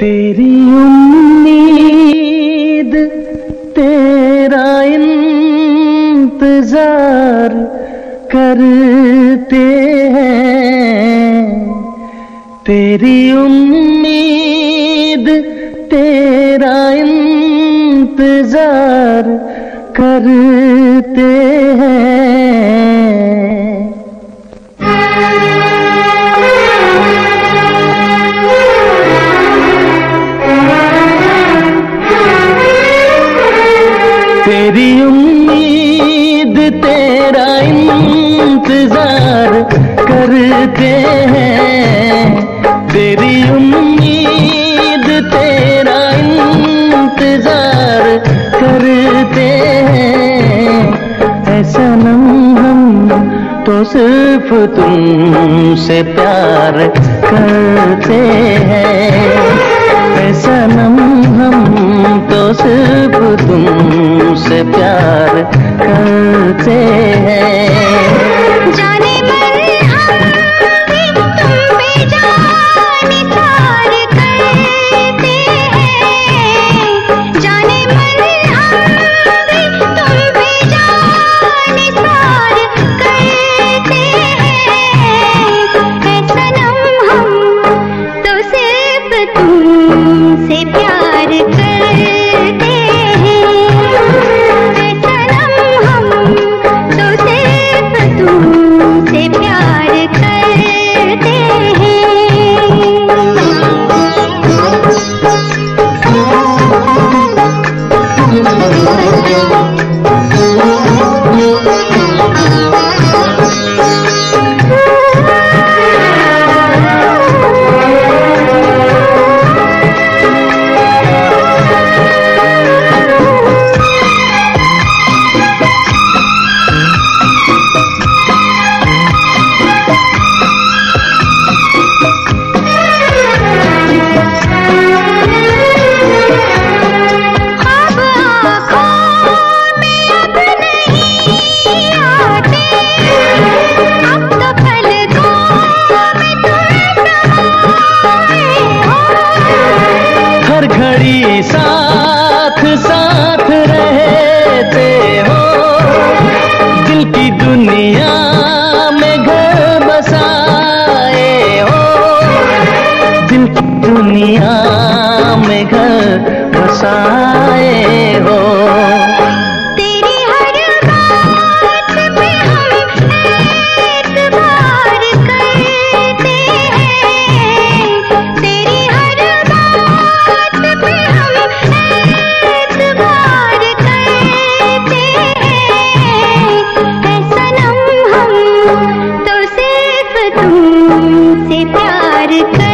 तेरी उम्मीद तेरा इंतज़ार करते हैं। तेरी उम्मीद तेरा इंतज़ार करते हैं। इंतज़ार करते हैं। तेरी उम्मीद, तेरा इंतज़ार करते हैं। ऐसा नम हम तो सिर्फ़ तुमसे प्यार करते हैं। ऐसा नम हम तो सिर्फ़ तुमसे प्यार बसाए हो। तेरी हर बात पे हम करते हैं। तेरी हर बात पे हम करते हैं। सनम हम तो सिर्फ़ प्यार करते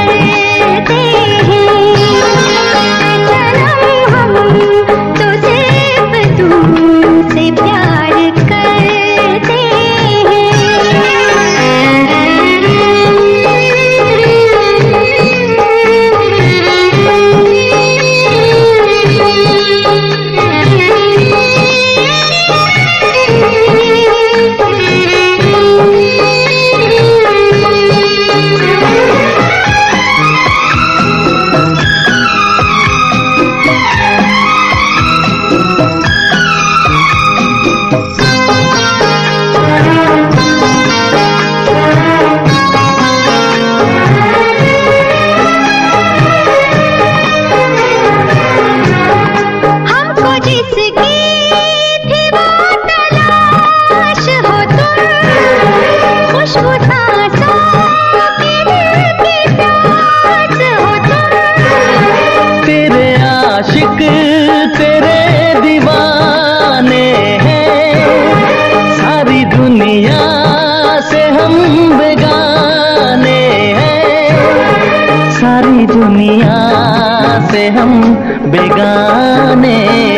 बेगाने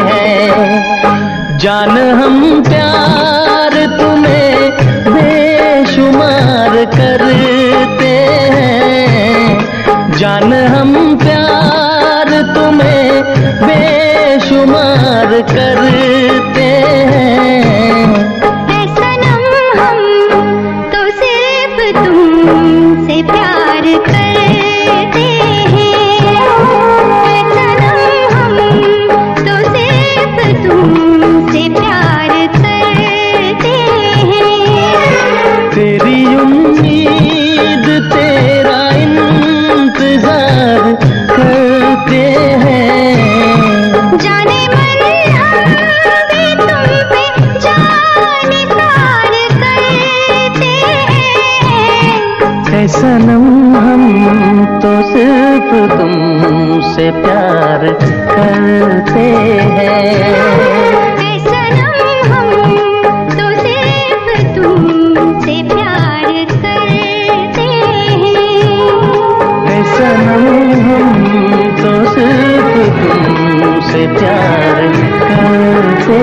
हैं। जान हम प्यार तुम्हें बेशुमार करते हैं। जान हम प्यार तुम्हें बेशुमार करते तुमसे प्यार करते हैं। तो तुमसे प्यार करते हम तुमसे प्यार करते